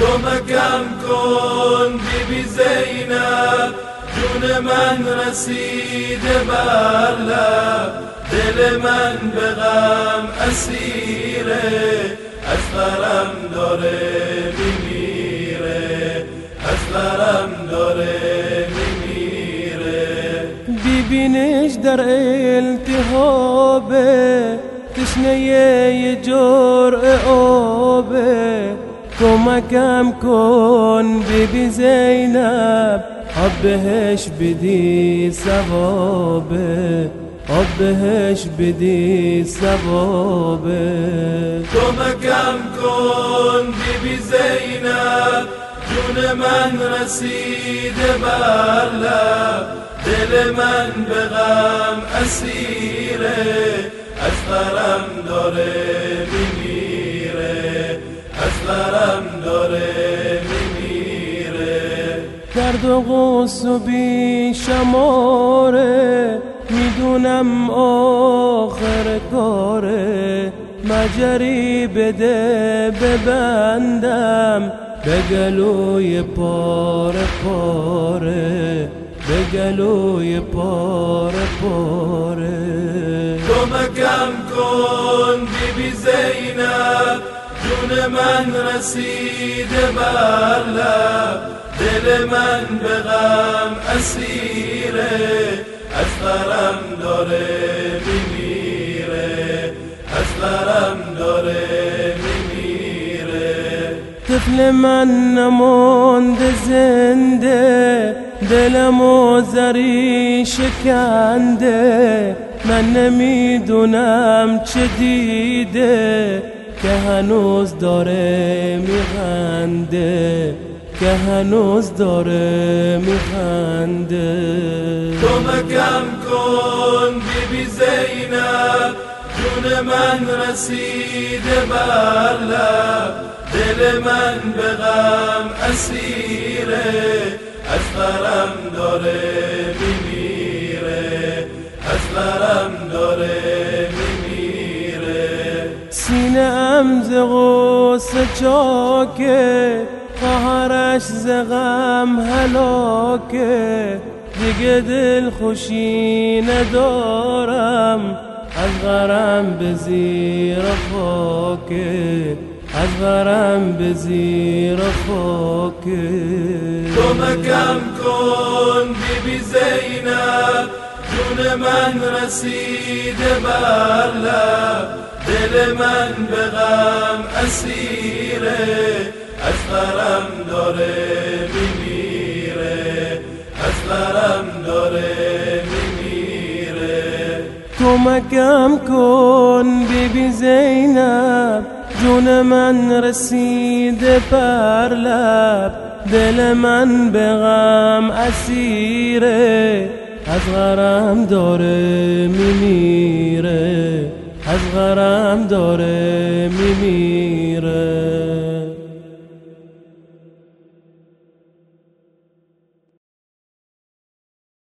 کمکم کن بی زینب. جون من رسیده بر دل من به غم اسیره. از غرم داره میمیره. از غرم داره میمیره. ببینش در التهابه. تشنه یه جرع آبه کمکم کن بیبی زینب. آب بهش بدی ثوابه. آب بهش بدی ثوابه. کمکم کن بیبی زینب. جون من رسیده بر دل من به غم اسیره. از غرم داره درد و غص و بی شماره می‌دونم آخر کاره. مجری بده ببندم به گلوی پاره پاره. به گلوی پاره. پاره کمکم کن بی بی زینب. جون من رسیده بر لب دل من به غم اسیره از غرم داره میمیره از غرم داره میمیره. طفل من نمانده زنده دلم و زری شکنده من نمی‌دونم چه دیده. که هنوز داره میخنده که هنوز داره میخنده. کمکم کن بی بی زینب جون من رسیده بر لب. دل من به غم اسیره از غرم داره میمیره. غصه چاکه خواهرش ز غم هلاکه. دیگه دل خوشی ندارم از غرم به زیر خاکه. از غرم به زیر خاکه. کمکم کن بی زینب جون من رسیده بر دل من به غم اسیره از غرم داره میمیره از غرم داره میمیره. کمکم کن بیبی زینب جون من رسیده پر لب دل من به غم اسیره از غرم داره میمیره. غرم داره میمیره